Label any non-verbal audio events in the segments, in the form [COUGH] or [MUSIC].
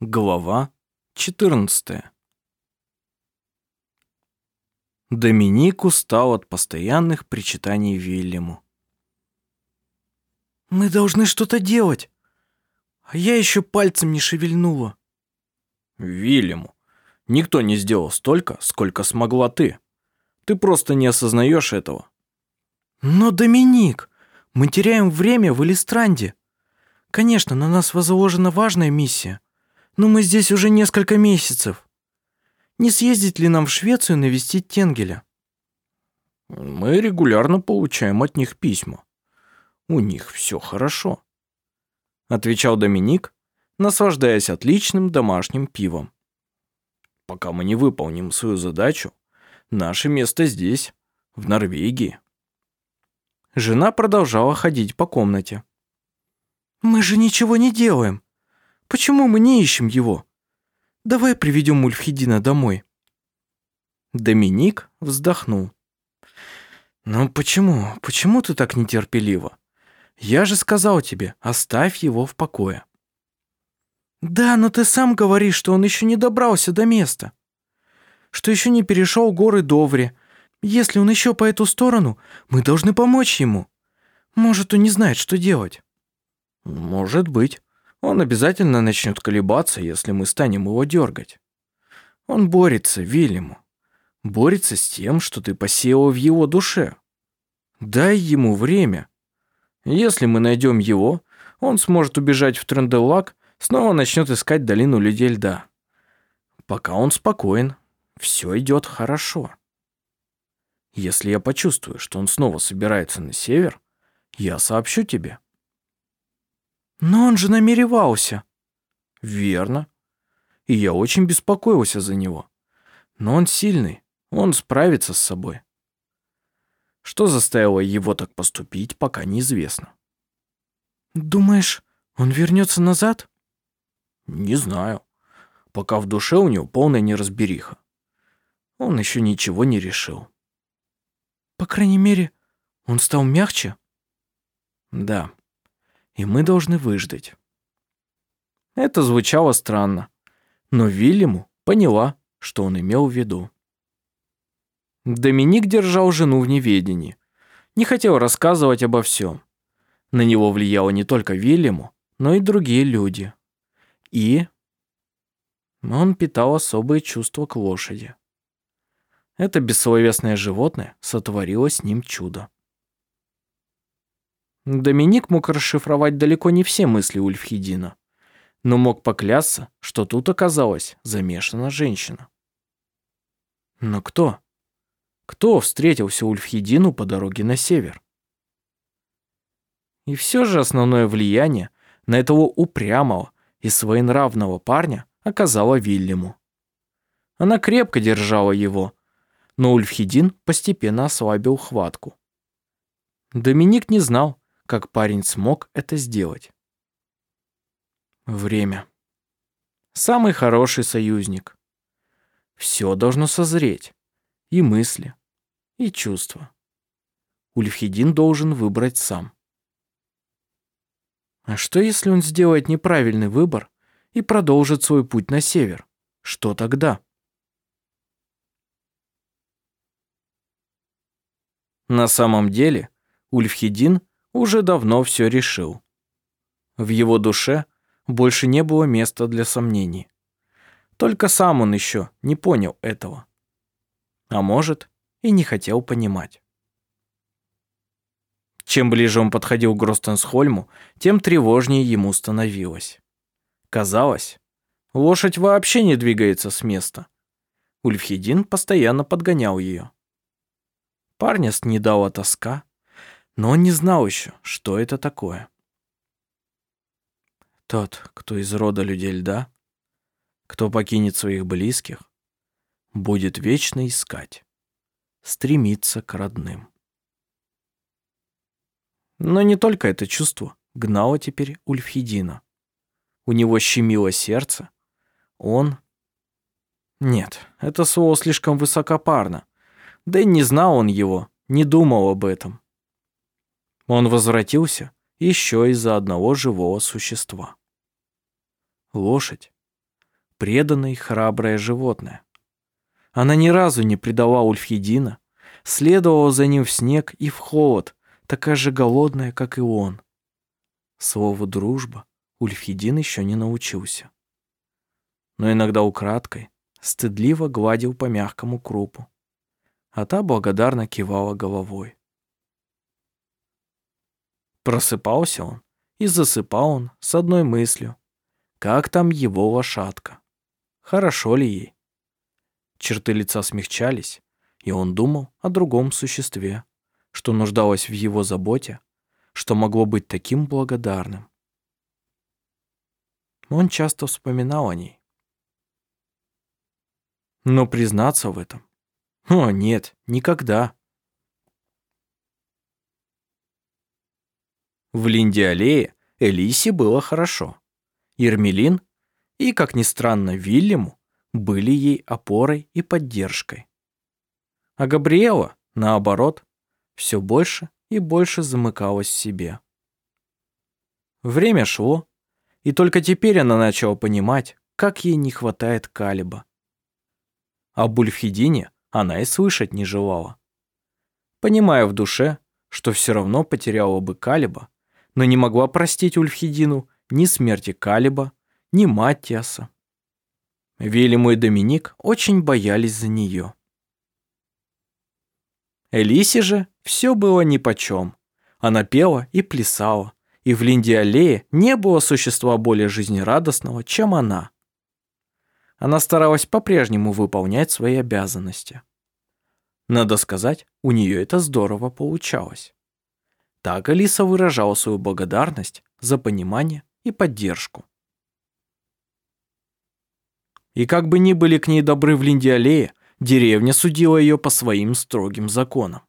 Глава 14 Доминик устал от постоянных причитаний Вильяму. «Мы должны что-то делать, а я еще пальцем не шевельнула». Вильяму, никто не сделал столько, сколько смогла ты. Ты просто не осознаешь этого. «Но, Доминик, мы теряем время в Элистранде. Конечно, на нас возложена важная миссия, но мы здесь уже несколько месяцев. Не съездить ли нам в Швецию навестить Тенгеля? Мы регулярно получаем от них письма. У них все хорошо, отвечал Доминик, наслаждаясь отличным домашним пивом. Пока мы не выполним свою задачу, наше место здесь, в Норвегии. Жена продолжала ходить по комнате. Мы же ничего не делаем. Почему мы не ищем его? Давай приведем Ульфхедина домой. Доминик вздохнул. Ну почему? Почему ты так нетерпеливо? Я же сказал тебе, оставь его в покое. Да, но ты сам говоришь, что он еще не добрался до места. Что еще не перешел горы Доври. Если он еще по эту сторону, мы должны помочь ему. Может, он не знает, что делать. Может быть. Он обязательно начнет колебаться, если мы станем его дергать. Он борется, Вильяму. Борется с тем, что ты посеял в его душе. Дай ему время. Если мы найдем его, он сможет убежать в Тренделак, снова начнет искать долину людей льда. Пока он спокоен, все идет хорошо. Если я почувствую, что он снова собирается на север, я сообщу тебе. Но он же намеревался. Верно. И я очень беспокоился за него. Но он сильный, он справится с собой. Что заставило его так поступить, пока неизвестно. Думаешь, он вернется назад? Не знаю. Пока в душе у него полная неразбериха. Он еще ничего не решил. По крайней мере, он стал мягче? Да и мы должны выждать. Это звучало странно, но Вильяму поняла, что он имел в виду. Доминик держал жену в неведении, не хотел рассказывать обо всем. На него влияло не только Вильяму, но и другие люди. И он питал особые чувства к лошади. Это бессловесное животное сотворило с ним чудо. Доминик мог расшифровать далеко не все мысли Ульфхедина, но мог поклясться, что тут оказалась замешана женщина. Но кто? Кто встретился Ульфхедину по дороге на север? И все же основное влияние на этого упрямого и своенравного парня оказала Вильяму. Она крепко держала его, но Ульфхедин постепенно ослабил хватку. Доминик не знал, как парень смог это сделать. Время. Самый хороший союзник. Все должно созреть. И мысли, и чувства. Ульфхедин должен выбрать сам. А что, если он сделает неправильный выбор и продолжит свой путь на север? Что тогда? На самом деле, Ульфхедин уже давно все решил. В его душе больше не было места для сомнений. Только сам он еще не понял этого. А может, и не хотел понимать. Чем ближе он подходил к Гростенсхольму, тем тревожнее ему становилось. Казалось, лошадь вообще не двигается с места. Ульфхедин постоянно подгонял ее. Парня снедала тоска, но он не знал еще, что это такое. Тот, кто из рода людей льда, кто покинет своих близких, будет вечно искать, стремиться к родным. Но не только это чувство гнало теперь Ульфхедина. У него щемило сердце. Он... Нет, это слово слишком высокопарно. Да и не знал он его, не думал об этом. Он возвратился еще из-за одного живого существа. Лошадь преданное храброе животное. Она ни разу не предала Ульфхедина, следовала за ним в снег и в холод, такая же голодная, как и он. Слово «дружба» Ульфхедин еще не научился. Но иногда украдкой, стыдливо гладил по мягкому крупу, а та благодарно кивала головой. Просыпался он и засыпал он с одной мыслью. Как там его лошадка? Хорошо ли ей? Черты лица смягчались, и он думал о другом существе, что нуждалось в его заботе, что могло быть таким благодарным. Он часто вспоминал о ней. Но признаться в этом? О, нет, никогда. В Линде-аллее Элисе было хорошо. Ермелин и, как ни странно, Вильяму были ей опорой и поддержкой. А Габриэла, наоборот, все больше и больше замыкалась в себе. Время шло, и только теперь она начала понимать, как ей не хватает Калиба. О Бульфхедине она и слышать не желала. Понимая в душе, что все равно потеряла бы Калиба, но не могла простить Ульфхедину ни смерти Калиба, ни Маттиаса. Вильям и Доминик очень боялись за нее. Элисе же все было нипочем. Она пела и плясала, и в Линде-аллее не было существа более жизнерадостного, чем она. Она старалась по-прежнему выполнять свои обязанности. Надо сказать, у нее это здорово получалось. Так Алиса выражала свою благодарность за понимание и поддержку. И как бы ни были к ней добры в Линдиалее, деревня судила ее по своим строгим законам.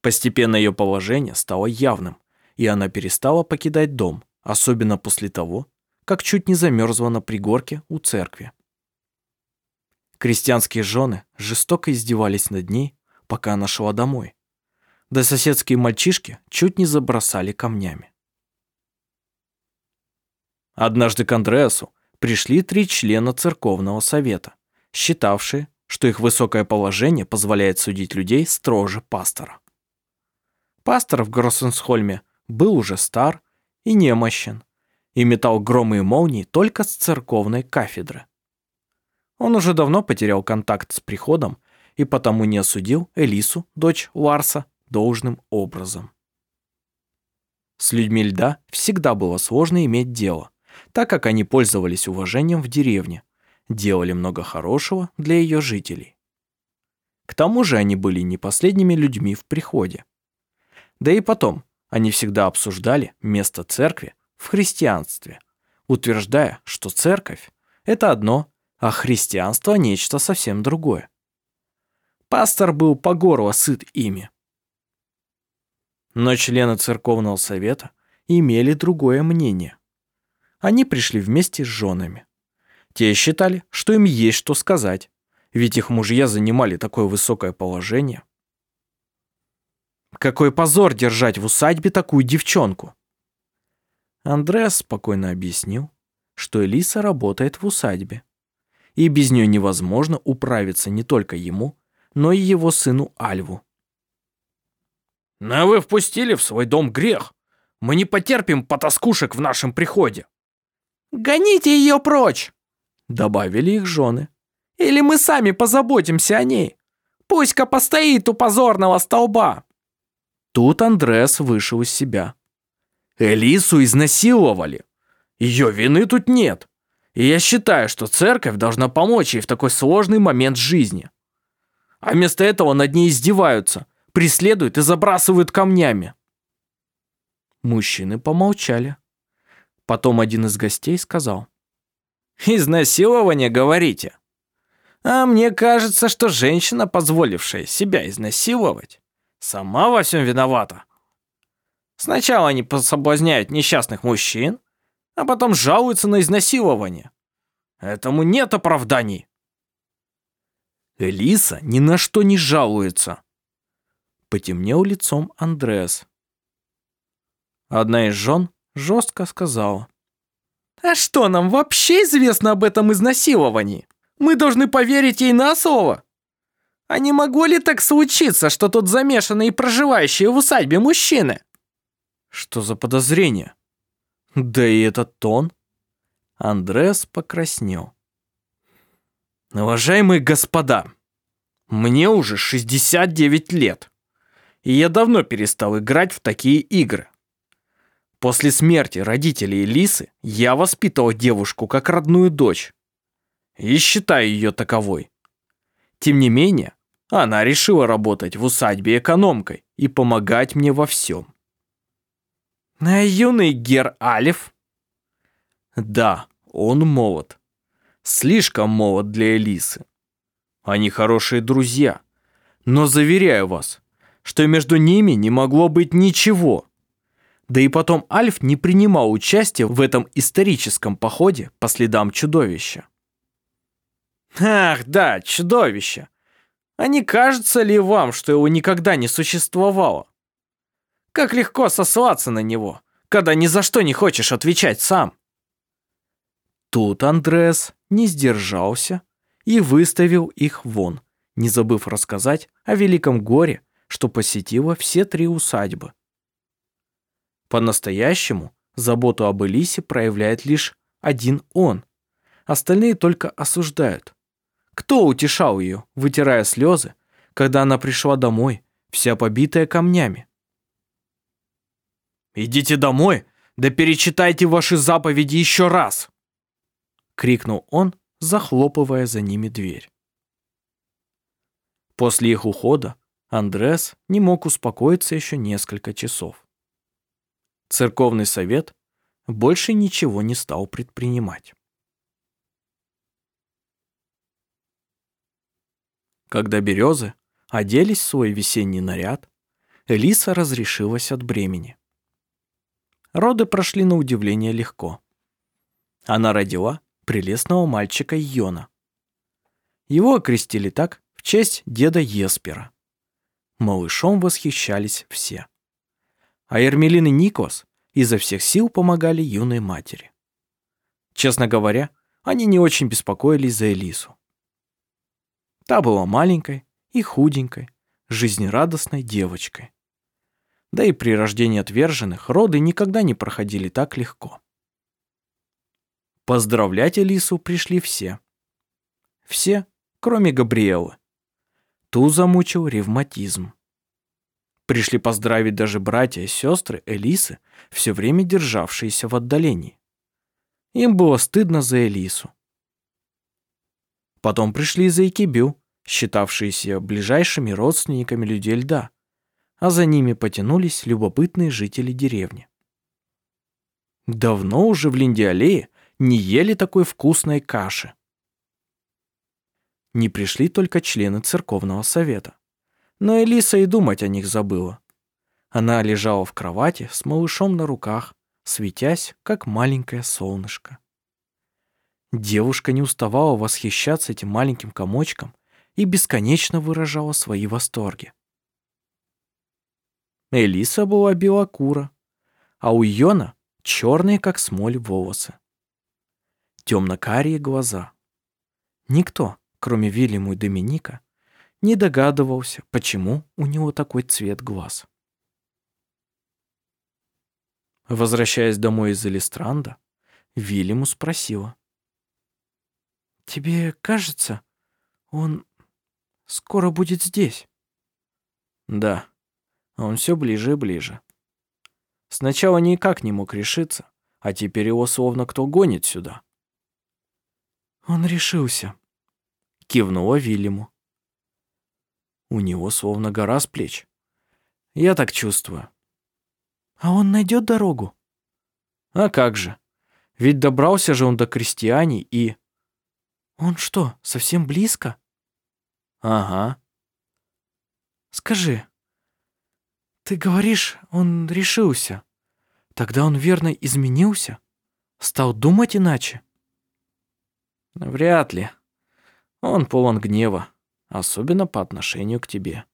Постепенно ее положение стало явным, и она перестала покидать дом, особенно после того, как чуть не замерзла на пригорке у церкви. Крестьянские жены жестоко издевались над ней, пока она шла домой, да соседские мальчишки чуть не забросали камнями. Однажды к Андреасу пришли три члена церковного совета, считавшие, что их высокое положение позволяет судить людей строже пастора. Пастор в Гроссенсхольме был уже стар и немощен, и метал громы и молнии только с церковной кафедры. Он уже давно потерял контакт с приходом и потому не осудил Элису, дочь Ларса, должным образом. С людьми льда всегда было сложно иметь дело, так как они пользовались уважением в деревне, делали много хорошего для ее жителей. К тому же они были не последними людьми в приходе. Да и потом, они всегда обсуждали место церкви в христианстве, утверждая, что церковь – это одно, а христианство – нечто совсем другое. Пастор был по горло сыт ими. Но члены церковного совета имели другое мнение. Они пришли вместе с женами. Те считали, что им есть что сказать, ведь их мужья занимали такое высокое положение. Какой позор держать в усадьбе такую девчонку. Андреас спокойно объяснил, что Элиса работает в усадьбе, и без нее невозможно управиться не только ему, но и его сыну Альву. Но вы впустили в свой дом грех. Мы не потерпим потаскушек в нашем приходе. Гоните ее прочь, добавили их жены. Или мы сами позаботимся о ней. Пусть-ка постоит у позорного столба. Тут Андрес вышел из себя. Элису изнасиловали. Ее вины тут нет. И я считаю, что церковь должна помочь ей в такой сложный момент жизни. А вместо этого над ней издеваются, преследуют и забрасывают камнями. Мужчины помолчали. Потом один из гостей сказал. «Изнасилование, говорите? А мне кажется, что женщина, позволившая себя изнасиловать, сама во всем виновата. Сначала они соблазняют несчастных мужчин, а потом жалуются на изнасилование. Этому нет оправданий». Элиса ни на что не жалуется, потемнел лицом Андреас. Одна из жен жестко сказала. А что нам вообще известно об этом изнасиловании? Мы должны поверить ей на слово. А не могло ли так случиться, что тут замешаны и проживающие в усадьбе мужчины? Что за подозрение? Да и этот тон. Андрес покраснел. Уважаемые господа, мне уже 69 лет, и я давно перестал играть в такие игры. После смерти родителей Лисы я воспитывал девушку как родную дочь и считаю ее таковой. Тем не менее, она решила работать в усадьбе экономкой и помогать мне во всем. А юный Гер Алиф? Да, он молод. Слишком молод для Элисы. Они хорошие друзья. Но заверяю вас, что между ними не могло быть ничего. Да и потом Альф не принимал участия в этом историческом походе по следам чудовища. Ах, да, чудовище. А не кажется ли вам, что его никогда не существовало? Как легко сослаться на него, когда ни за что не хочешь отвечать сам. Тут Андрес не сдержался и выставил их вон, не забыв рассказать о великом горе, что посетило все три усадьбы. По-настоящему заботу об Элисе проявляет лишь один он. Остальные только осуждают. Кто утешал ее, вытирая слезы, когда она пришла домой, вся побитая камнями? «Идите домой, да перечитайте ваши заповеди еще раз!» крикнул он, захлопывая за ними дверь. После их ухода Андрес не мог успокоиться еще несколько часов. Церковный совет больше ничего не стал предпринимать. Когда березы оделись в свой весенний наряд, Элиса разрешилась от бремени. Роды прошли на удивление легко. Она родила прелестного мальчика Йона. Его окрестили так в честь деда Еспера. Малышом восхищались все а Ермелин и Никос изо всех сил помогали юной матери. Честно говоря, они не очень беспокоились за Элису. Та была маленькой и худенькой, жизнерадостной девочкой. Да и при рождении отверженных роды никогда не проходили так легко. Поздравлять Элису пришли все. Все, кроме Габриэлы. Ту замучил ревматизм. Пришли поздравить даже братья и сестры Элисы, все время державшиеся в отдалении. Им было стыдно за Элису. Потом пришли за Икибю, считавшиеся ближайшими родственниками людей льда, а за ними потянулись любопытные жители деревни. Давно уже в Линдиалее не ели такой вкусной каши. Не пришли только члены церковного совета. Но Элиса и думать о них забыла. Она лежала в кровати с малышом на руках, светясь, как маленькое солнышко. Девушка не уставала восхищаться этим маленьким комочком и бесконечно выражала свои восторги. Элиса была белокура, а у Йона черные, как смоль, волосы. Темно-карие глаза. Никто, кроме Вильяму и Доминика, не догадывался, почему у него такой цвет глаз. Возвращаясь домой из Элистранда, Вильяму спросила. «Тебе кажется, он скоро будет здесь?» «Да, он все ближе и ближе. Сначала никак не мог решиться, а теперь его словно кто гонит сюда». «Он решился», — кивнула Вильяму. У него словно гора с плеч. Я так чувствую. А он найдет дорогу? А как же? Ведь добрался же он до крестьяне и... Он что, совсем близко? Ага. Скажи, ты говоришь, он решился. Тогда он верно изменился? Стал думать иначе? Вряд ли. Он полон гнева особенно по отношению к тебе.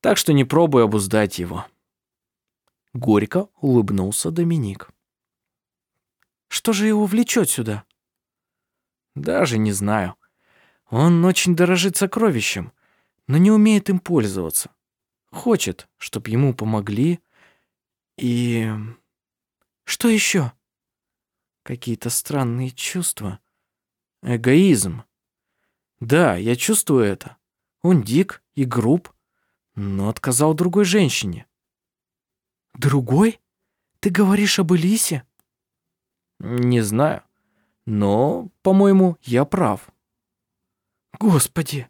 Так что не пробуй обуздать его. Горько улыбнулся Доминик. что же его влечет сюда? Даже не знаю. Он очень дорожит сокровищем, но не умеет им пользоваться. Хочет, чтоб ему помогли. И... Что еще? Какие-то странные чувства. Эгоизм. Да, я чувствую это. Он дик и груб, но отказал другой женщине. Другой? Ты говоришь об Элисе? Не знаю, но, по-моему, я прав. Господи,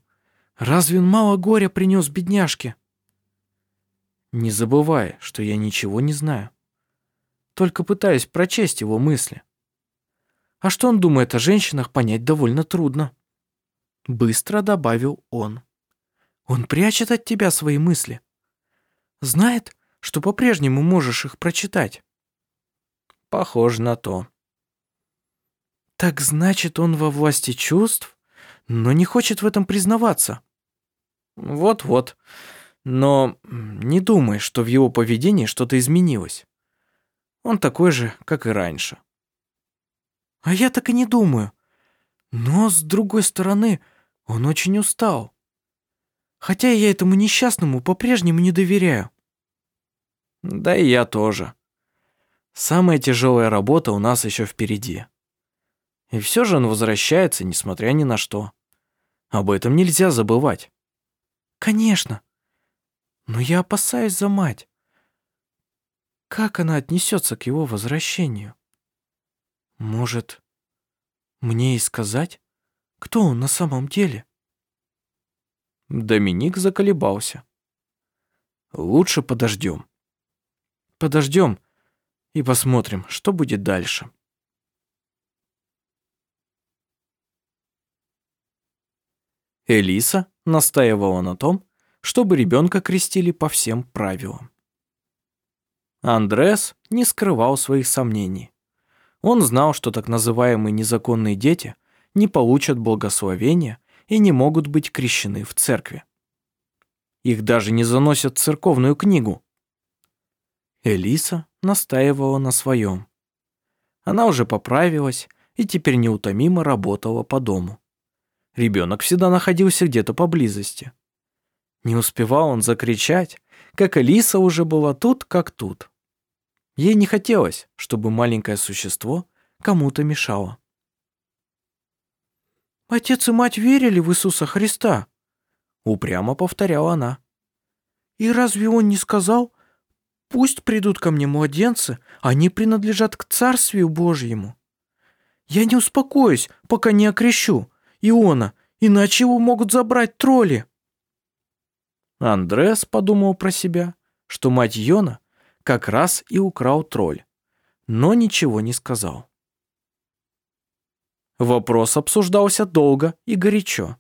разве он мало горя принес бедняжке? Не забывай, что я ничего не знаю. Только пытаюсь прочесть его мысли. А что он думает о женщинах, понять довольно трудно. Быстро добавил он. Он прячет от тебя свои мысли. Знает, что по-прежнему можешь их прочитать. Похоже на то. Так значит, он во власти чувств, но не хочет в этом признаваться. Вот-вот. Но не думай, что в его поведении что-то изменилось. Он такой же, как и раньше. А я так и не думаю. Но, с другой стороны, он очень устал. Хотя я этому несчастному по-прежнему не доверяю. Да и я тоже. Самая тяжелая работа у нас еще впереди. И все же он возвращается, несмотря ни на что. Об этом нельзя забывать. Конечно. Но я опасаюсь за мать. Как она отнесется к его возвращению? Может, мне и сказать, кто он на самом деле? Доминик заколебался. Лучше подождем. Подождем и посмотрим, что будет дальше. Элиса настаивала на том, чтобы ребенка крестили по всем правилам. Андрес не скрывал своих сомнений. Он знал, что так называемые незаконные дети не получат благословения и не могут быть крещены в церкви. Их даже не заносят в церковную книгу. Элиса настаивала на своем. Она уже поправилась и теперь неутомимо работала по дому. Ребенок всегда находился где-то поблизости. Не успевал он закричать, как Алиса уже была тут, как тут. Ей не хотелось, чтобы маленькое существо кому-то мешало. «Отец и мать верили в Иисуса Христа», — упрямо повторяла она. «И разве он не сказал, пусть придут ко мне младенцы, они принадлежат к Царствию Божьему? Я не успокоюсь, пока не окрещу, Иона, иначе его могут забрать тролли». Андрес подумал про себя, что мать Йона как раз и украл тролль, но ничего не сказал. Вопрос обсуждался долго и горячо.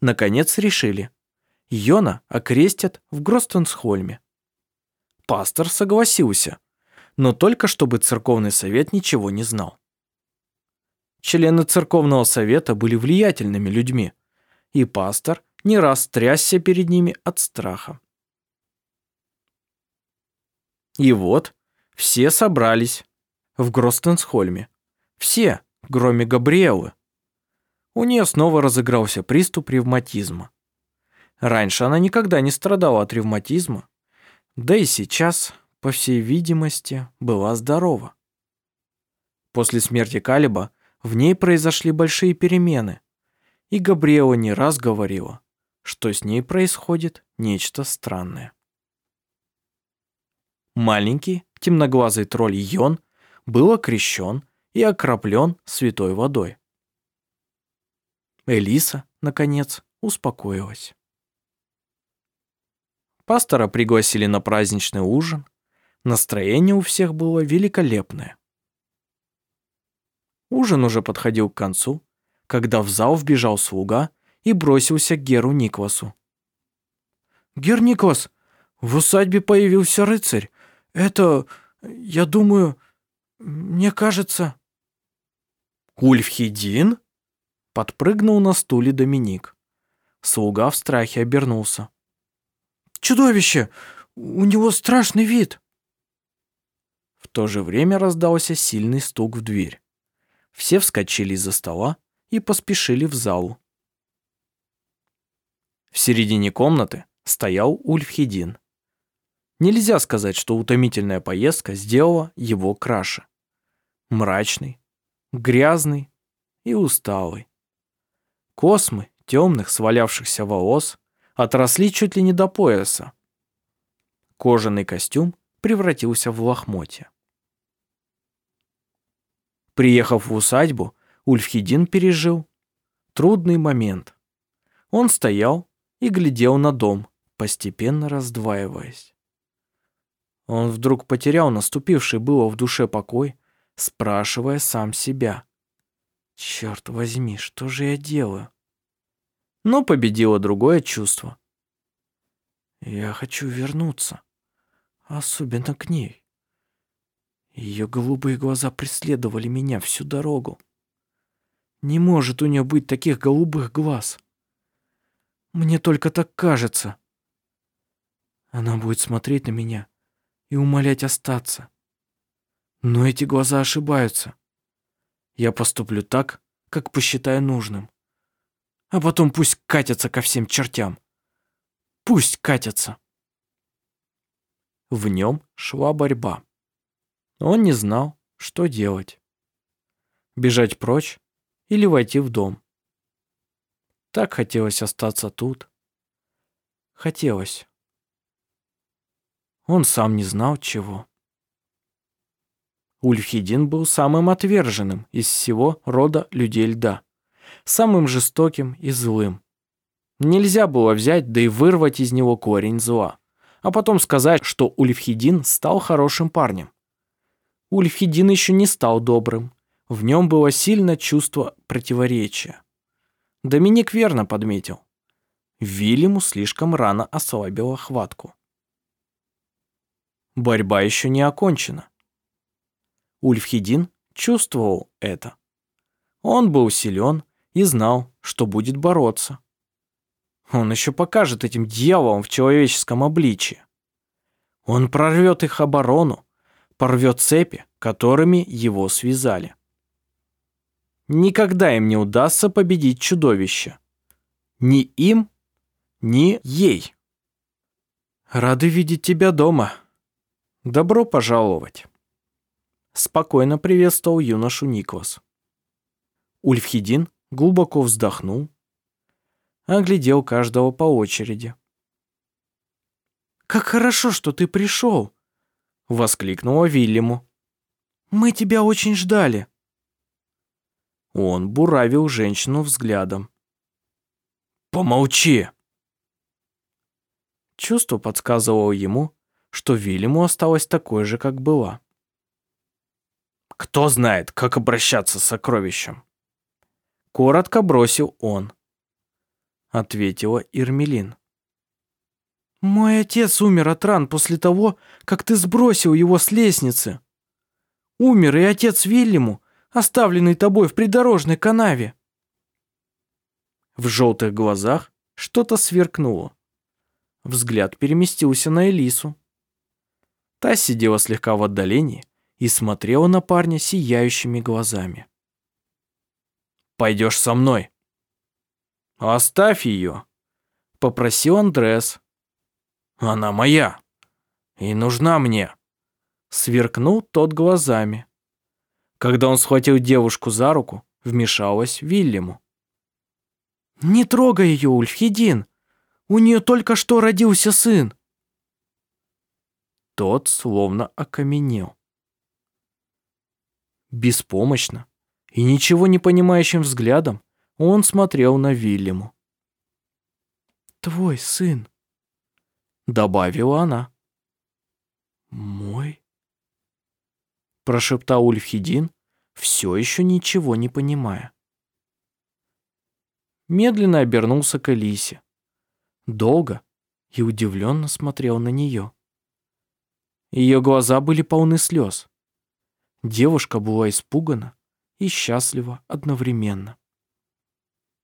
Наконец решили. Йона окрестят в Гростенсхольме. Пастор согласился, но только чтобы церковный совет ничего не знал. Члены церковного совета были влиятельными людьми, и пастор не раз трясся перед ними от страха. И вот все собрались в Гростенсхольме. Все, кроме Габриэлы. У нее снова разыгрался приступ ревматизма. Раньше она никогда не страдала от ревматизма, да и сейчас, по всей видимости, была здорова. После смерти Калиба в ней произошли большие перемены, и Габриэла не раз говорила, что с ней происходит нечто странное. Маленький, темноглазый тролль Йон был окрещен и окроплен святой водой. Элиса, наконец, успокоилась. Пастора пригласили на праздничный ужин. Настроение у всех было великолепное. Ужин уже подходил к концу, когда в зал вбежал слуга и бросился к Геру Никвасу. «Гер Никвас, в усадьбе появился рыцарь. Это, я думаю, мне кажется...» «Ульфхедин?» Подпрыгнул на стуле Доминик. Слуга в страхе обернулся. «Чудовище! У него страшный вид!» В то же время раздался сильный стук в дверь. Все вскочили из-за стола и поспешили в залу. В середине комнаты стоял Ульфхедин. Нельзя сказать, что утомительная поездка сделала его краше. Мрачный, грязный и усталый. Космы темных свалявшихся волос отросли чуть ли не до пояса. Кожаный костюм превратился в лохмотья. Приехав в усадьбу, Ульфхедин пережил трудный момент. Он стоял и глядел на дом, постепенно раздваиваясь. Он вдруг потерял наступивший было в душе покой, спрашивая сам себя. «Черт возьми, что же я делаю?» Но победило другое чувство. «Я хочу вернуться, особенно к ней». Ее голубые глаза преследовали меня всю дорогу. Не может у нее быть таких голубых глаз. Мне только так кажется. Она будет смотреть на меня и умолять остаться. Но эти глаза ошибаются. Я поступлю так, как посчитаю нужным. А потом пусть катятся ко всем чертям. Пусть катятся. В нем шла борьба. Он не знал, что делать. Бежать прочь или войти в дом. Так хотелось остаться тут. Хотелось. Он сам не знал, чего. Ульфхедин был самым отверженным из всего рода людей льда, самым жестоким и злым. Нельзя было взять, да и вырвать из него корень зла, а потом сказать, что Ульфхедин стал хорошим парнем. Ульфхедин еще не стал добрым, в нем было сильное чувство противоречия. Доминик верно подметил. Вильяму слишком рано ослабила хватку. Борьба еще не окончена. Ульфхедин чувствовал это. Он был силен и знал, что будет бороться. Он еще покажет этим дьяволам в человеческом обличье. Он прорвет их оборону, порвет цепи, которыми его связали. Никогда им не удастся победить чудовище. Ни им, ни ей. Рады видеть тебя дома, «Добро пожаловать!» Спокойно приветствовал юношу Никвас. Ульфхедин глубоко вздохнул, оглядел каждого по очереди. «Как хорошо, что ты пришел!» — воскликнула Вильяму. «Мы тебя очень ждали!» Он буравил женщину взглядом. «Помолчи!» Чувство подсказывало ему, что Вильяму осталась такой же, как была. «Кто знает, как обращаться с сокровищем?» Коротко бросил он. Ответила Ирмелин. «Мой отец умер от ран после того, как ты сбросил его с лестницы. Умер и отец Вильяму, оставленный тобой в придорожной канаве». В желтых глазах что-то сверкнуло. Взгляд переместился на Элису. Та сидела слегка в отдалении и смотрела на парня сияющими глазами. «Пойдешь со мной?» «Оставь ее», — попросил Андрес. «Она моя и нужна мне», — сверкнул тот глазами. Когда он схватил девушку за руку, вмешалась Вильяму. «Не трогай ее, Ульфхедин! У нее только что родился сын!» Тот словно окаменел. Беспомощно и ничего не понимающим взглядом он смотрел на Вильяму. «Твой сын», — добавила она. «Мой?» — прошептал Ульфхедин, все еще ничего не понимая. Медленно обернулся к Элисе. Долго и удивленно смотрел на нее. Ее глаза были полны слез. Девушка была испугана и счастлива одновременно.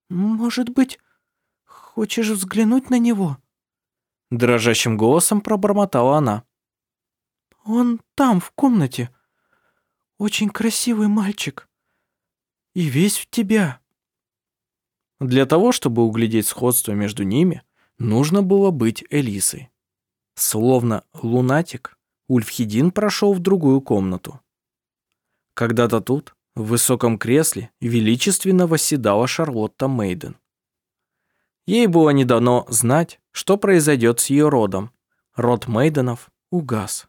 «Может быть, хочешь взглянуть на него?» Дрожащим голосом пробормотала она. «Он там, в комнате, очень красивый мальчик. И весь в тебя». Для того, чтобы углядеть сходство между ними, нужно было быть Элисой. Словно лунатик, Ульфхедин прошел в другую комнату. Когда-то тут, в высоком кресле, величественно восседала Шарлотта Мейден. Ей было не дано знать, что произойдет с ее родом. Род Мейденов угас.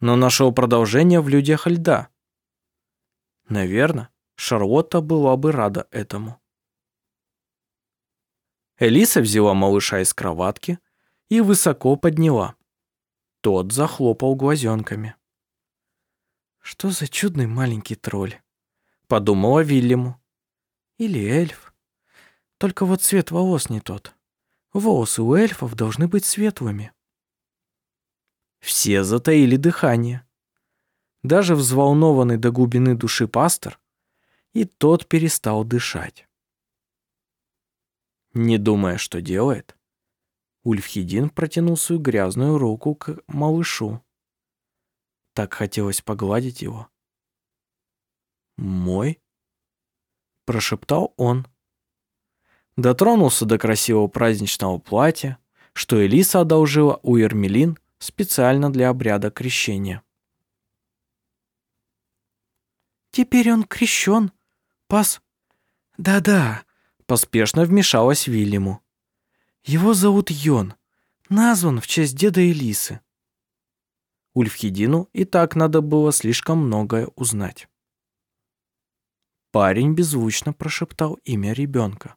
Но нашел продолжение в людях льда. Наверное, Шарлотта была бы рада этому. Элиса взяла малыша из кроватки и высоко подняла. Тот захлопал глазенками. «Что за чудный маленький тролль?» — подумала Вильяму. «Или эльф. Только вот цвет волос не тот. Волосы у эльфов должны быть светлыми». Все затаили дыхание. Даже взволнованный до глубины души пастор, и тот перестал дышать. Не думая, что делает, Ульфхедин протянул свою грязную руку к малышу. Так хотелось погладить его. «Мой?» – прошептал он. Дотронулся до красивого праздничного платья, что Элиса одолжила у Ермелин специально для обряда крещения. «Теперь он крещен, пас...» «Да-да, Поспешно вмешалась Вильяму. Его зовут Йон, назван в честь деда Элисы. Ульфхедину и так надо было слишком многое узнать. Парень беззвучно прошептал имя ребенка.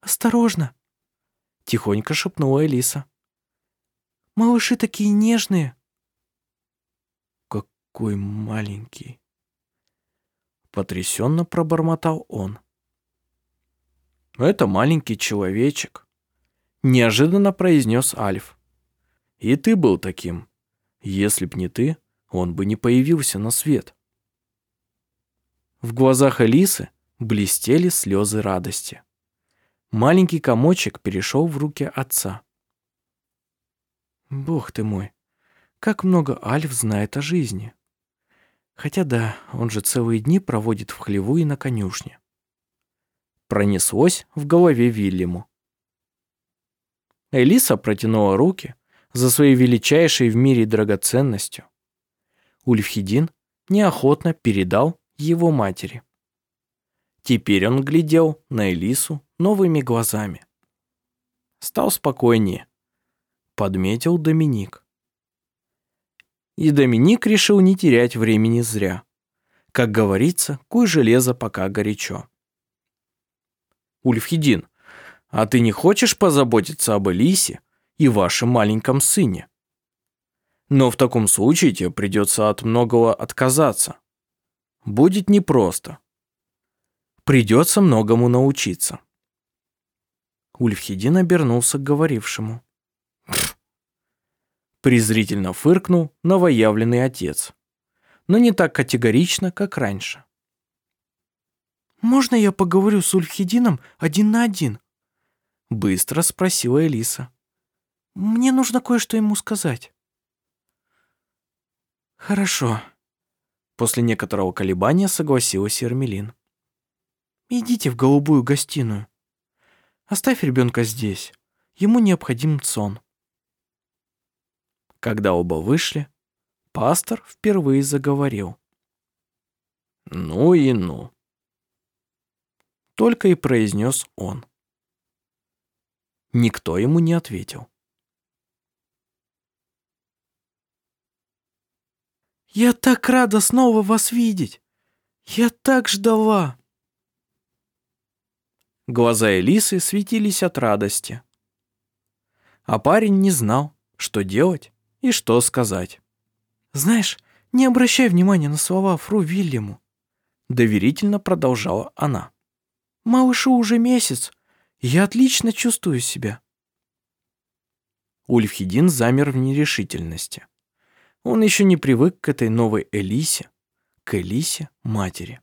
«Осторожно!» — тихонько шепнула Элиса. «Малыши такие нежные!» «Какой маленький!» Потрясенно пробормотал он. «Это маленький человечек», — неожиданно произнес Альф. «И ты был таким. Если б не ты, он бы не появился на свет». В глазах Элисы блестели слезы радости. Маленький комочек перешел в руки отца. «Бог ты мой, как много Альф знает о жизни!» Хотя да, он же целые дни проводит в хлеву и на конюшне пронеслось в голове Вильяму. Элиса протянула руки за своей величайшей в мире драгоценностью. Ульфхедин неохотно передал его матери. Теперь он глядел на Элису новыми глазами. Стал спокойнее, подметил Доминик. И Доминик решил не терять времени зря. Как говорится, куй железо пока горячо. Ульфхедин, а ты не хочешь позаботиться об Элисе и вашем маленьком сыне? Но в таком случае тебе придется от многого отказаться. Будет непросто. Придется многому научиться. Ульфхедин обернулся к говорившему. Презрительно фыркнул новоявленный отец, но не так категорично, как раньше. «Можно я поговорю с Ульфхедином один на один?» Быстро спросила Элиса. «Мне нужно кое-что ему сказать». «Хорошо». После некоторого колебания согласилась Ермелин. «Идите в голубую гостиную. Оставь ребенка здесь. Ему необходим сон». Когда оба вышли, пастор впервые заговорил. «Ну и ну только и произнес он. Никто ему не ответил. «Я так рада снова вас видеть! Я так ждала!» Глаза Элисы светились от радости. А парень не знал, что делать и что сказать. «Знаешь, не обращай внимания на слова фру Вильяму», доверительно продолжала она. Малышу уже месяц. Я отлично чувствую себя. Ульфхедин замер в нерешительности. Он еще не привык к этой новой Элисе, к Элисе матери.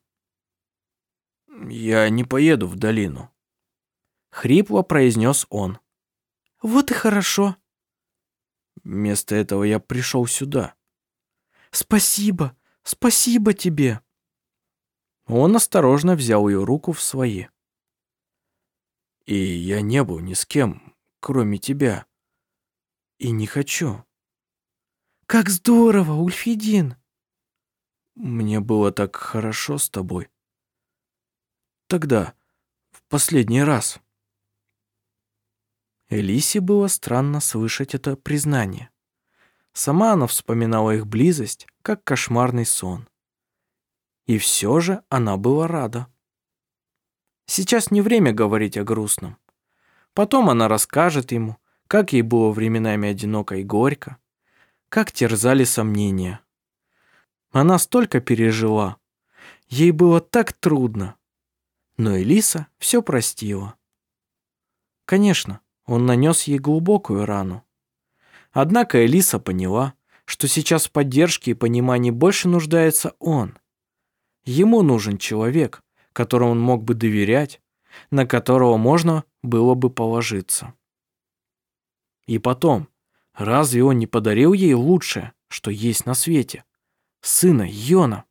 «Я не поеду в долину», — хрипло произнес он. «Вот и хорошо». Вместо этого я пришел сюда. Спасибо, спасибо тебе. Он осторожно взял ее руку в свои. И я не был ни с кем, кроме тебя. И не хочу. Как здорово, Ульфидин. Мне было так хорошо с тобой. Тогда, в последний раз. Элисе было странно слышать это признание. Сама она вспоминала их близость, как кошмарный сон. И все же она была рада. Сейчас не время говорить о грустном. Потом она расскажет ему, как ей было временами одиноко и горько, как терзали сомнения. Она столько пережила. Ей было так трудно. Но Элиса все простила. Конечно, он нанес ей глубокую рану. Однако Элиса поняла, что сейчас в поддержке и понимании больше нуждается он. Ему нужен человек, которому он мог бы доверять, на которого можно было бы положиться. И потом, разве он не подарил ей лучшее, что есть на свете? Сына Йона.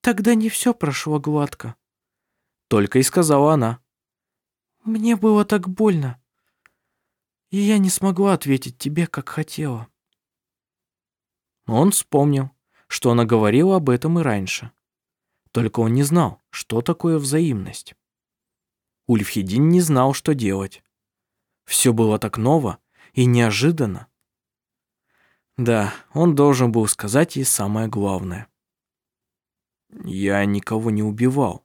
Тогда не все прошло гладко. Только и сказала она. Мне было так больно. И я не смогла ответить тебе, как хотела. Он вспомнил, что она говорила об этом и раньше. Только он не знал, что такое взаимность. Ульфхедин не знал, что делать. Все было так ново и неожиданно. Да, он должен был сказать ей самое главное. «Я никого не убивал».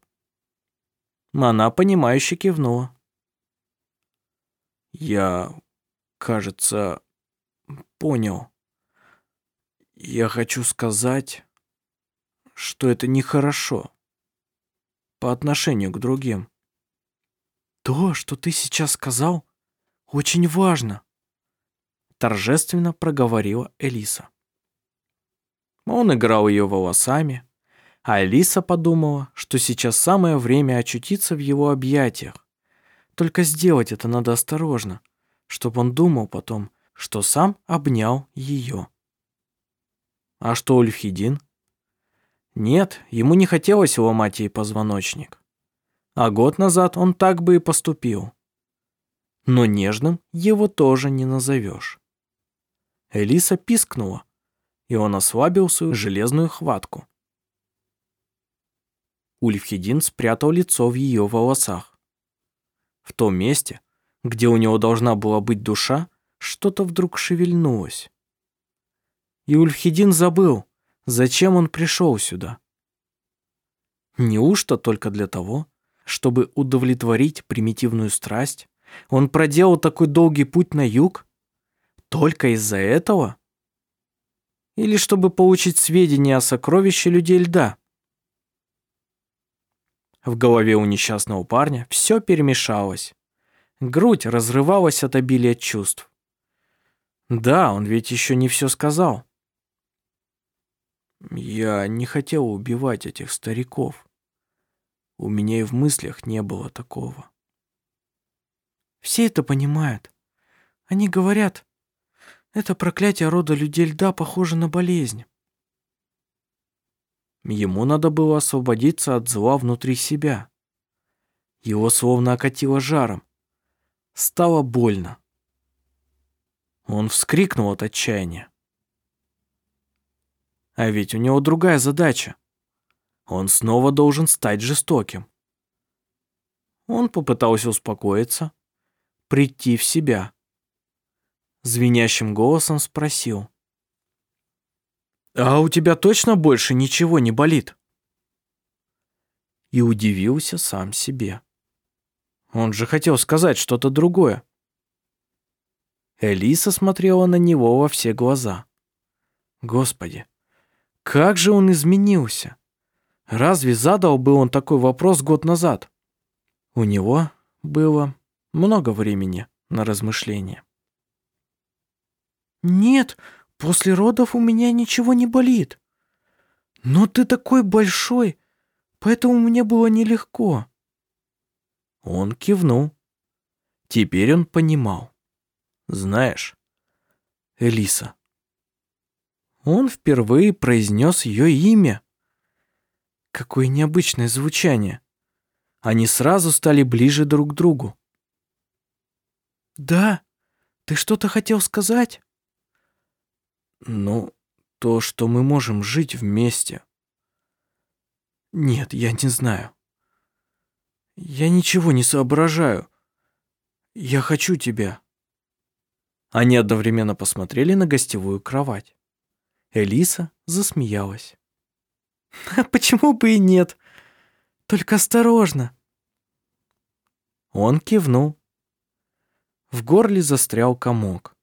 Она, понимающе кивнула. «Я, кажется, понял. Я хочу сказать, что это нехорошо по отношению к другим. То, что ты сейчас сказал, очень важно, торжественно проговорила Элиса. Он играл ее волосами, а Элиса подумала, что сейчас самое время очутиться в его объятиях. Только сделать это надо осторожно, чтобы он думал потом, что сам обнял ее. А что Ульфхедин? Нет, ему не хотелось ломать ей позвоночник. А год назад он так бы и поступил. Но нежным его тоже не назовешь. Элиса пискнула, и он ослабил свою железную хватку. Ульфхедин спрятал лицо в ее волосах. В том месте, где у него должна была быть душа, что-то вдруг шевельнулось. И Ульфхедин забыл, зачем он пришел сюда. Неужто только для того, чтобы удовлетворить примитивную страсть, он проделал такой долгий путь на юг? Только из-за этого? Или чтобы получить сведения о сокровище людей льда? В голове у несчастного парня все перемешалось. Грудь разрывалась от обилия чувств. Да, он ведь еще не все сказал. Я не хотел убивать этих стариков. У меня и в мыслях не было такого. Все это понимают. Они говорят, это проклятие рода людей льда похоже на болезнь. Ему надо было освободиться от зла внутри себя. Его словно окатило жаром. Стало больно. Он вскрикнул от отчаяния. А ведь у него другая задача. Он снова должен стать жестоким. Он попытался успокоиться, прийти в себя. Звенящим голосом спросил. «А у тебя точно больше ничего не болит?» И удивился сам себе. Он же хотел сказать что-то другое. Элиса смотрела на него во все глаза. Господи, как же он изменился? Разве задал бы он такой вопрос год назад? У него было много времени на размышления. «Нет, после родов у меня ничего не болит. Но ты такой большой, поэтому мне было нелегко». Он кивнул. Теперь он понимал. «Знаешь, Элиса, Он впервые произнес ее имя. Какое необычное звучание. Они сразу стали ближе друг к другу. «Да, ты что-то хотел сказать?» «Ну, то, что мы можем жить вместе». «Нет, я не знаю. Я ничего не соображаю. Я хочу тебя». Они одновременно посмотрели на гостевую кровать. Элиса засмеялась. «А [LAUGHS] почему бы и нет? Только осторожно!» Он кивнул. В горле застрял комок.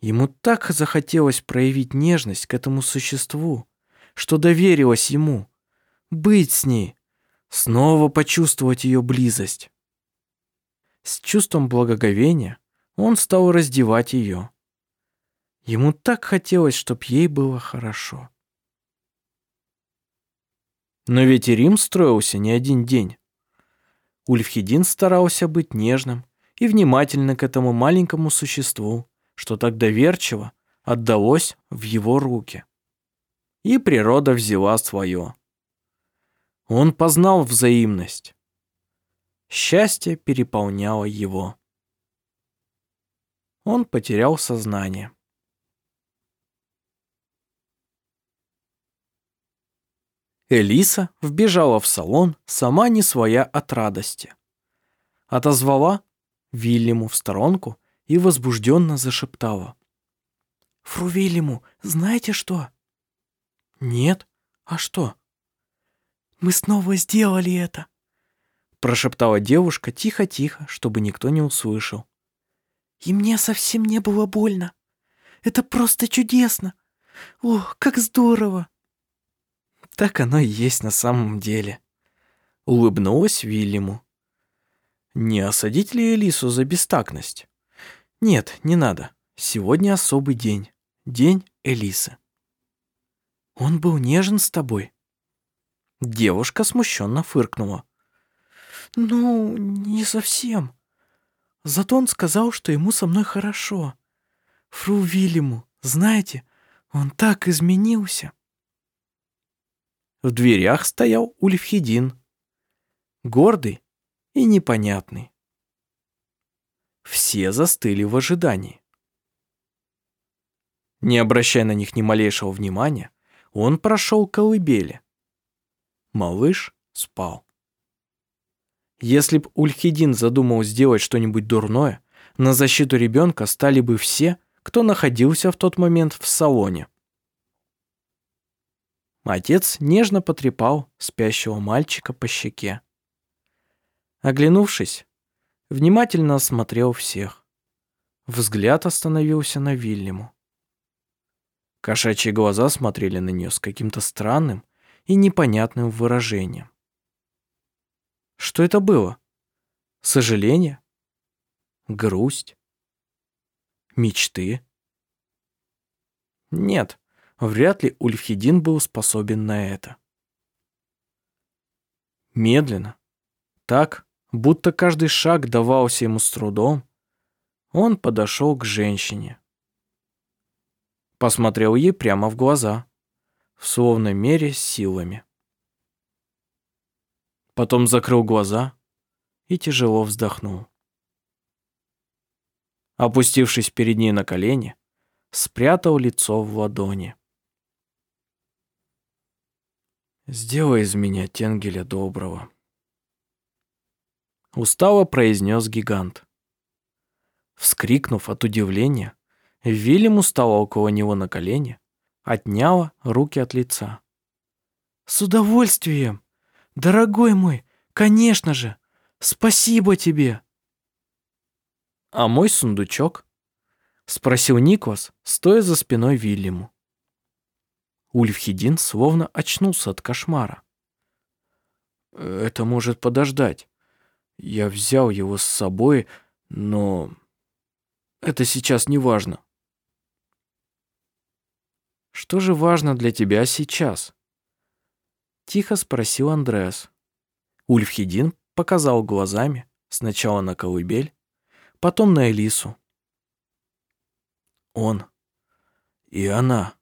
Ему так захотелось проявить нежность к этому существу, что доверилась ему, быть с ней, снова почувствовать ее близость. С чувством благоговения он стал раздевать ее. Ему так хотелось, чтоб ей было хорошо. Но ведь и Рим строился не один день. Ульфхедин старался быть нежным и внимательным к этому маленькому существу, что так доверчиво отдалось в его руки. И природа взяла свое. Он познал взаимность. Счастье переполняло его. Он потерял сознание. Элиса вбежала в салон, сама не своя от радости. Отозвала Вильяму в сторонку и возбужденно зашептала. «Фру Вильяму, знаете что?» «Нет. А что?» «Мы снова сделали это», прошептала девушка тихо-тихо, чтобы никто не услышал. «И мне совсем не было больно. Это просто чудесно. Ох, как здорово!» Так оно и есть на самом деле. Улыбнулась Вильяму. Не осадить ли Элису за бестактность? Нет, не надо. Сегодня особый день. День Элисы. Он был нежен с тобой. Девушка смущенно фыркнула. Ну, не совсем. Зато он сказал, что ему со мной хорошо. Фру Вильяму, знаете, он так изменился. В дверях стоял Ульфхедин, гордый и непонятный. Все застыли в ожидании. Не обращая на них ни малейшего внимания, он прошел колыбели. Малыш спал. Если б Ульхидин задумал сделать что-нибудь дурное, на защиту ребенка стали бы все, кто находился в тот момент в салоне. Отец нежно потрепал спящего мальчика по щеке. Оглянувшись, внимательно осмотрел всех. Взгляд остановился на Вильяму. Кошачьи глаза смотрели на нее с каким-то странным и непонятным выражением. Что это было? Сожаление? Грусть? Мечты? Нет, Вряд ли Ульфхедин был способен на это. Медленно, так, будто каждый шаг давался ему с трудом, он подошел к женщине. Посмотрел ей прямо в глаза, в словно мере силами. Потом закрыл глаза и тяжело вздохнул. Опустившись перед ней на колени, спрятал лицо в ладони. Сделай из меня Тенгеля доброго. Устало произнес гигант. Вскрикнув от удивления, Вильям устала около него на колени, отняла руки от лица. «С удовольствием! Дорогой мой, конечно же! Спасибо тебе!» «А мой сундучок?» — спросил Никлас, стоя за спиной Вильяму. Ульфхедин словно очнулся от кошмара. «Это может подождать. Я взял его с собой, но это сейчас не важно». «Что же важно для тебя сейчас?» Тихо спросил Андреас. Ульфхедин показал глазами сначала на колыбель, потом на Элису. «Он и она»,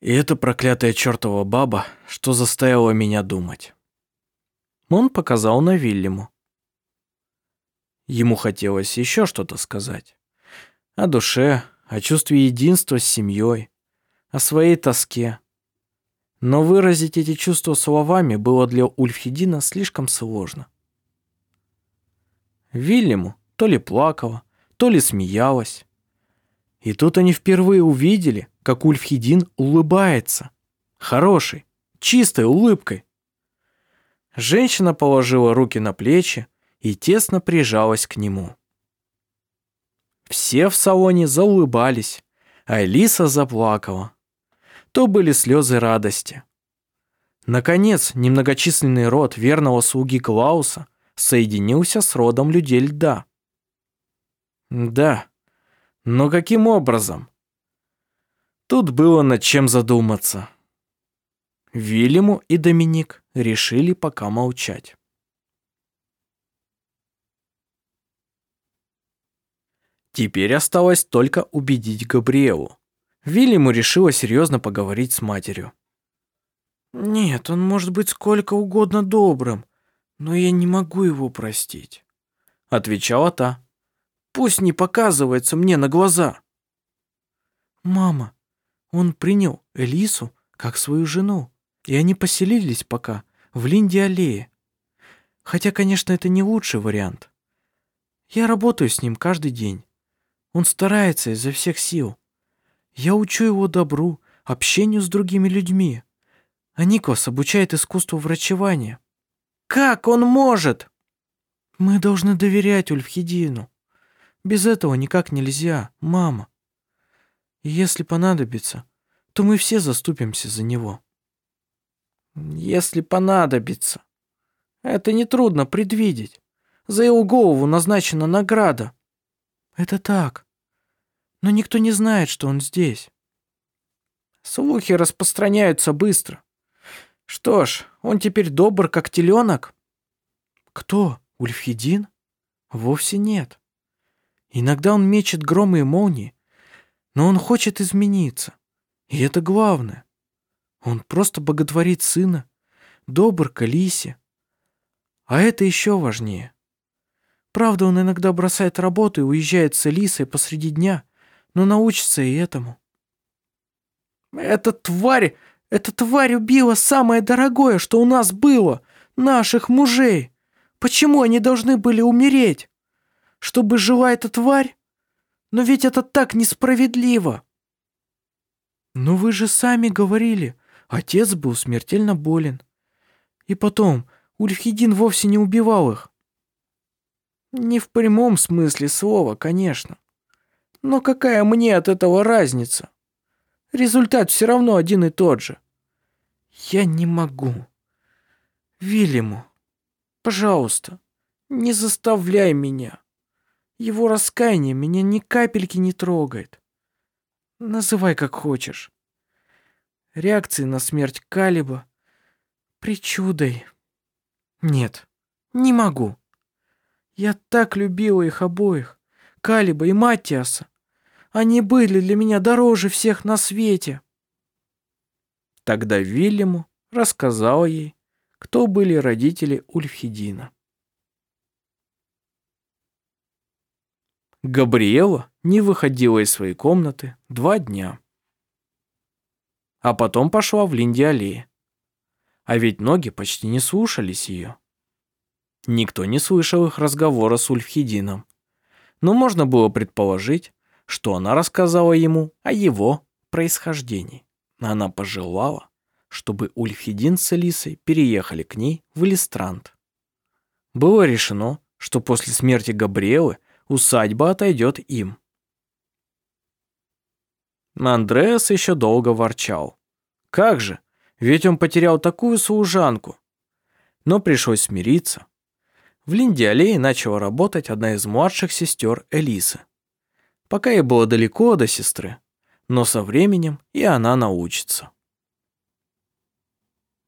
И это проклятая чертова баба, что заставила меня думать. Он показал на Вильяму. Ему хотелось еще что-то сказать. О душе, о чувстве единства с семьей, о своей тоске. Но выразить эти чувства словами было для Ульфхедина слишком сложно. Вильяму то ли плакала, то ли смеялась. И тут они впервые увидели, как Ульфхедин улыбается. Хорошей, чистой улыбкой. Женщина положила руки на плечи и тесно прижалась к нему. Все в салоне заулыбались, а Элиса заплакала. То были слезы радости. Наконец, немногочисленный род верного слуги Клауса соединился с родом людей льда. Да, но каким образом? Тут было над чем задуматься. Вильяму и Доминик решили пока молчать. Теперь осталось только убедить Габриэлу. Вильяму решила серьезно поговорить с матерью. «Нет, он может быть сколько угодно добрым, но я не могу его простить», — отвечала та. «Пусть не показывается мне на глаза». «Мама, он принял Элису как свою жену, и они поселились пока в Линде-аллее. Хотя, конечно, это не лучший вариант. Я работаю с ним каждый день. Он старается изо всех сил. Я учу его добру, общению с другими людьми. А Никос обучает искусству врачевания. Как он может? Мы должны доверять Ульфхедину. Без этого никак нельзя, мама. И если понадобится, то мы все заступимся за него. Если понадобится. Это нетрудно предвидеть. За его голову назначена награда. Это так. Но никто не знает, что он здесь. Слухи распространяются быстро. Что ж, он теперь добр, как теленок. Кто? Ульфхедин? Вовсе нет. Иногда он мечет громы и молнии, но он хочет измениться. И это главное. Он просто боготворит сына, добр к Алисе. А это еще важнее. Правда, он иногда бросает работу и уезжает с Алисой посреди дня, но научится и этому. «Эта тварь, эта тварь убила самое дорогое, что у нас было, наших мужей. Почему они должны были умереть? Чтобы жила эта тварь? Но ведь это так несправедливо!» «Но вы же сами говорили, отец был смертельно болен. И потом, Ульфхедин вовсе не убивал их». «Не в прямом смысле слова, конечно. Но какая мне от этого разница? Результат все равно один и тот же. Я не могу. Вильяму, пожалуйста, не заставляй меня. Его раскаяние меня ни капельки не трогает. Называй как хочешь. Реакции на смерть Калиба причудой. Нет, не могу. Я так любила их обоих, Калиба и Матиаса. Они были для меня дороже всех на свете. Тогда Вильяму рассказал ей, кто были родители Ульфхедина. Габриэла не выходила из своей комнаты два дня. А потом пошла в Линди-аллее. А ведь ноги почти не слушались ее. Никто не слышал их разговора с Ульфхедином. Но можно было предположить, что она рассказала ему о его происхождении. Она пожелала, чтобы Ульфхедин с Элисой переехали к ней в Элистранд. Было решено, что после смерти Габриэлы усадьба отойдет им. Андреас еще долго ворчал. Как же, ведь он потерял такую служанку. Но пришлось смириться. В Линде-аллее начала работать одна из младших сестер Элисы. Пока ей было далеко до сестры, но со временем и она научится.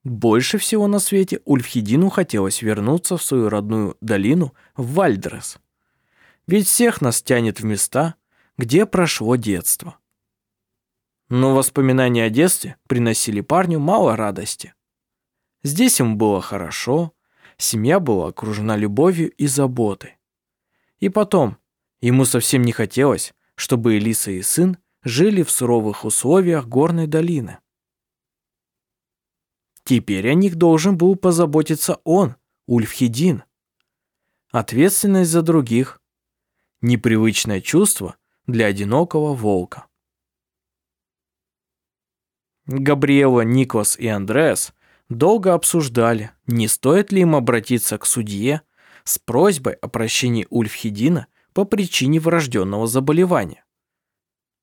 Больше всего на свете Ульфхедину хотелось вернуться в свою родную долину в Вальдерес. Ведь всех нас тянет в места, где прошло детство. Но воспоминания о детстве приносили парню мало радости. Здесь ему было хорошо, семья была окружена любовью и заботой. И потом, ему совсем не хотелось, чтобы Элиса и сын жили в суровых условиях горной долины. Теперь о них должен был позаботиться он, Ульфхедин. Ответственность за других. Непривычное чувство для одинокого волка. Габриэла, Никлас и Андреас долго обсуждали, не стоит ли им обратиться к судье с просьбой о прощении Ульфхедина по причине врожденного заболевания.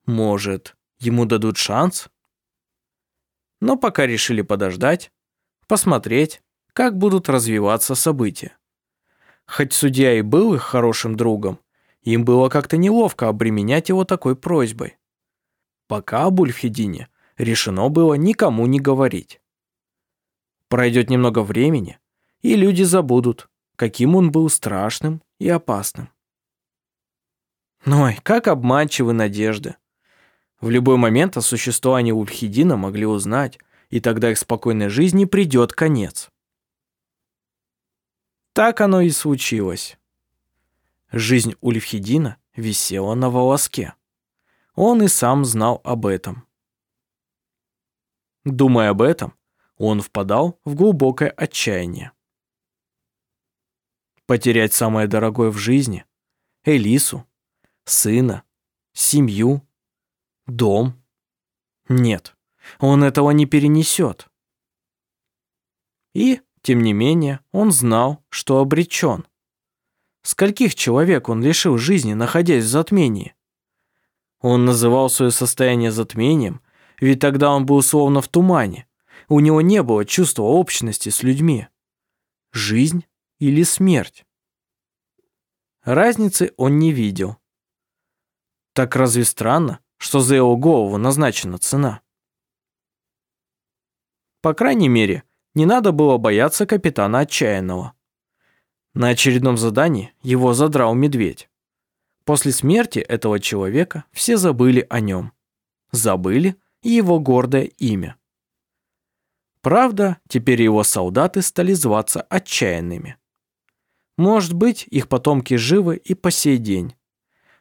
Может, ему дадут шанс? Но пока решили подождать, посмотреть, как будут развиваться события. Хоть судья и был их хорошим другом, им было как-то неловко обременять его такой просьбой. Пока об Ульфхедине решено было никому не говорить. Пройдет немного времени, и люди забудут, каким он был страшным и опасным. Ой, как обманчивы надежды. В любой момент о существовании Ульфхедина могли узнать, и тогда их спокойной жизни придет конец. Так оно и случилось. Жизнь Ульфхедина висела на волоске. Он и сам знал об этом. Думая об этом, он впадал в глубокое отчаяние. Потерять самое дорогое в жизни – Элису, сына, семью – Дом? Нет, он этого не перенесет. И, тем не менее, он знал, что обречен. Скольких человек он лишил жизни, находясь в затмении? Он называл свое состояние затмением, ведь тогда он был словно в тумане. У него не было чувства общности с людьми. Жизнь или смерть? Разницы он не видел. Так разве странно, что за его голову назначена цена. По крайней мере, не надо было бояться капитана Отчаянного. На очередном задании его задрал медведь. После смерти этого человека все забыли о нем. Забыли и его гордое имя. Правда, теперь его солдаты стали зваться отчаянными. Может быть, их потомки живы и по сей день.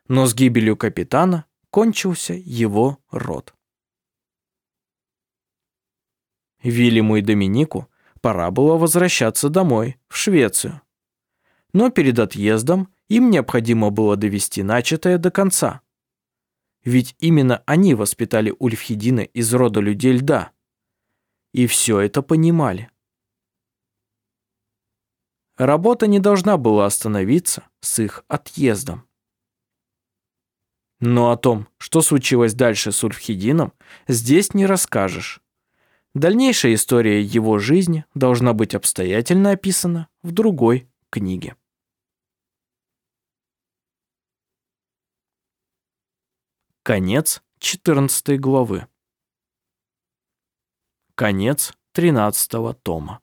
Но с гибелью капитана кончился его род. Вильяму и Доминику пора было возвращаться домой, в Швецию. Но перед отъездом им необходимо было довести начатое до конца. Ведь именно они воспитали Ульфхедина из рода людей льда. И все это понимали. Работа не должна была остановиться с их отъездом. Но о том, что случилось дальше с Ульфхедином, здесь не расскажешь. Дальнейшая история его жизни должна быть обстоятельно описана в другой книге. Конец 14 главы. Конец 13 тома.